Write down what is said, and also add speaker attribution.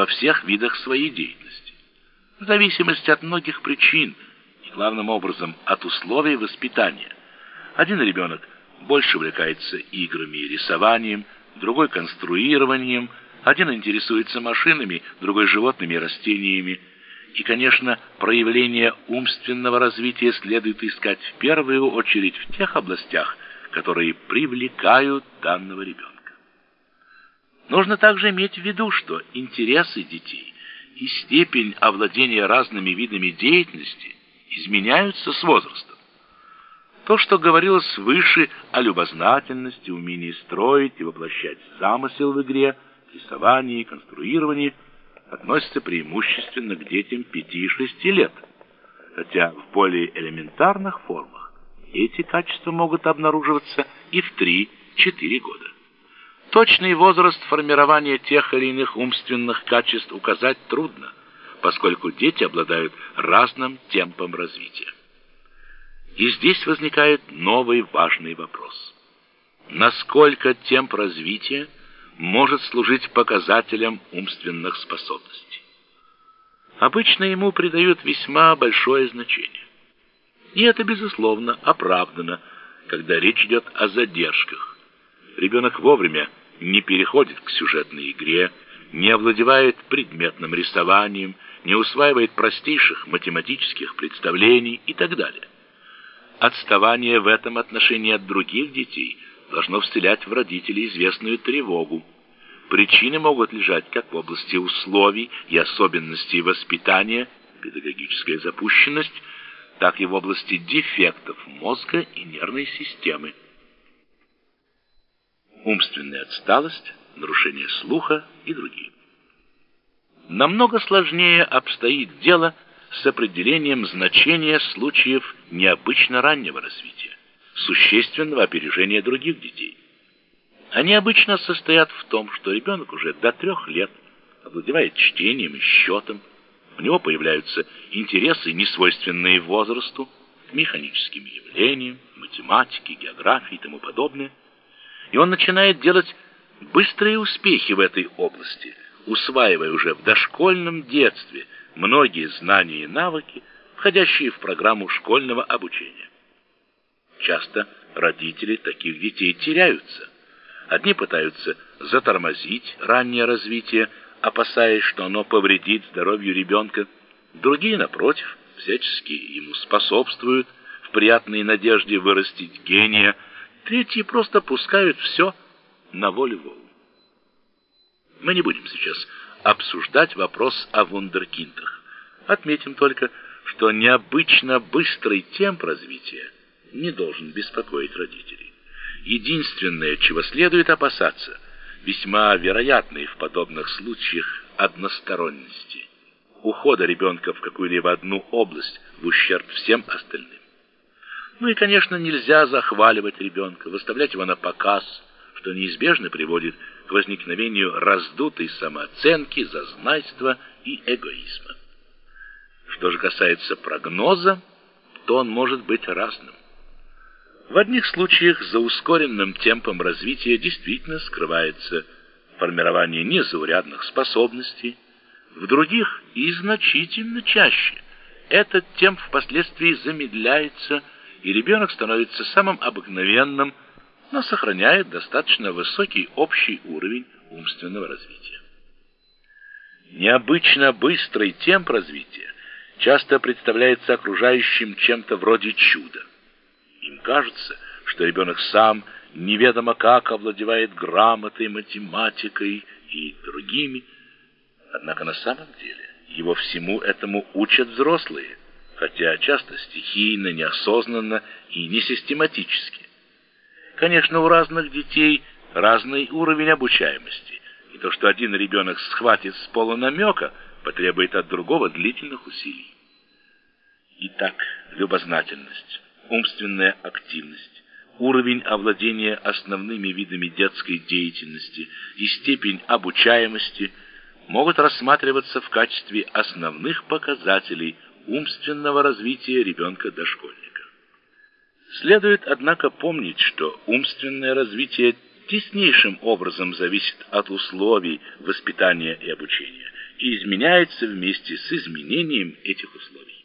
Speaker 1: во всех видах своей деятельности. В зависимости от многих причин и главным образом от условий воспитания. Один ребенок больше увлекается играми и рисованием, другой конструированием, один интересуется машинами, другой животными и растениями. И, конечно, проявление умственного развития следует искать в первую очередь в тех областях, которые привлекают данного ребенка. Нужно также иметь в виду, что интересы детей и степень овладения разными видами деятельности изменяются с возрастом. То, что говорилось выше о любознательности, умении строить и воплощать замысел в игре, рисовании конструировании, относится преимущественно к детям 5-6 лет, хотя в более элементарных формах эти качества могут обнаруживаться и в 3-4 года. Точный возраст формирования тех или иных умственных качеств указать трудно, поскольку дети обладают разным темпом развития. И здесь возникает новый важный вопрос. Насколько темп развития может служить показателем умственных способностей? Обычно ему придают весьма большое значение. И это, безусловно, оправдано, когда речь идет о задержках. Ребенок вовремя не переходит к сюжетной игре, не овладевает предметным рисованием, не усваивает простейших математических представлений и так далее. Отставание в этом отношении от других детей должно вселять в родителей известную тревогу. Причины могут лежать как в области условий и особенностей воспитания, педагогическая запущенность, так и в области дефектов мозга и нервной системы. Умственная отсталость, нарушение слуха и другие. Намного сложнее обстоит дело с определением значения случаев необычно раннего развития, существенного опережения других детей. Они обычно состоят в том, что ребенок уже до трех лет овладевает чтением и счетом, у него появляются интересы, несвойственные возрасту, к механическим явлениям, математике, географии и тому подобное, и он начинает делать быстрые успехи в этой области, усваивая уже в дошкольном детстве – многие знания и навыки, входящие в программу школьного обучения. Часто родители таких детей теряются. Одни пытаются затормозить раннее развитие, опасаясь, что оно повредит здоровью ребенка. Другие, напротив, всячески ему способствуют в приятной надежде вырастить гения. Третьи просто пускают все на волю Богу. Мы не будем сейчас обсуждать вопрос о вундеркиндах. Отметим только, что необычно быстрый темп развития не должен беспокоить родителей. Единственное, чего следует опасаться, весьма вероятной в подобных случаях односторонности, ухода ребенка в какую-либо одну область в ущерб всем остальным. Ну и, конечно, нельзя захваливать ребенка, выставлять его на показ, что неизбежно приводит к возникновению раздутой самооценки, зазнайства и эгоизма. Что же касается прогноза, то он может быть разным. В одних случаях за ускоренным темпом развития действительно скрывается формирование незаурядных способностей, в других и значительно чаще этот темп впоследствии замедляется, и ребенок становится самым обыкновенным, но сохраняет достаточно высокий общий уровень умственного развития. Необычно быстрый темп развития часто представляется окружающим чем-то вроде чуда. Им кажется, что ребенок сам неведомо как овладевает грамотой, математикой и другими, однако на самом деле его всему этому учат взрослые, хотя часто стихийно, неосознанно и несистематически. Конечно, у разных детей разный уровень обучаемости, и то, что один ребенок схватит с пола намека, потребует от другого длительных усилий. Итак, любознательность, умственная активность, уровень овладения основными видами детской деятельности и степень обучаемости могут рассматриваться в качестве основных показателей умственного развития ребенка-дошкольника. Следует, однако, помнить, что умственное развитие теснейшим образом зависит от условий воспитания и обучения, и изменяется вместе с изменением этих условий.